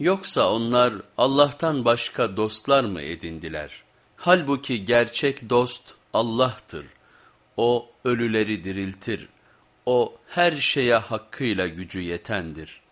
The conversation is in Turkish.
Yoksa onlar Allah'tan başka dostlar mı edindiler? Halbuki gerçek dost Allah'tır. O ölüleri diriltir. O her şeye hakkıyla gücü yetendir.''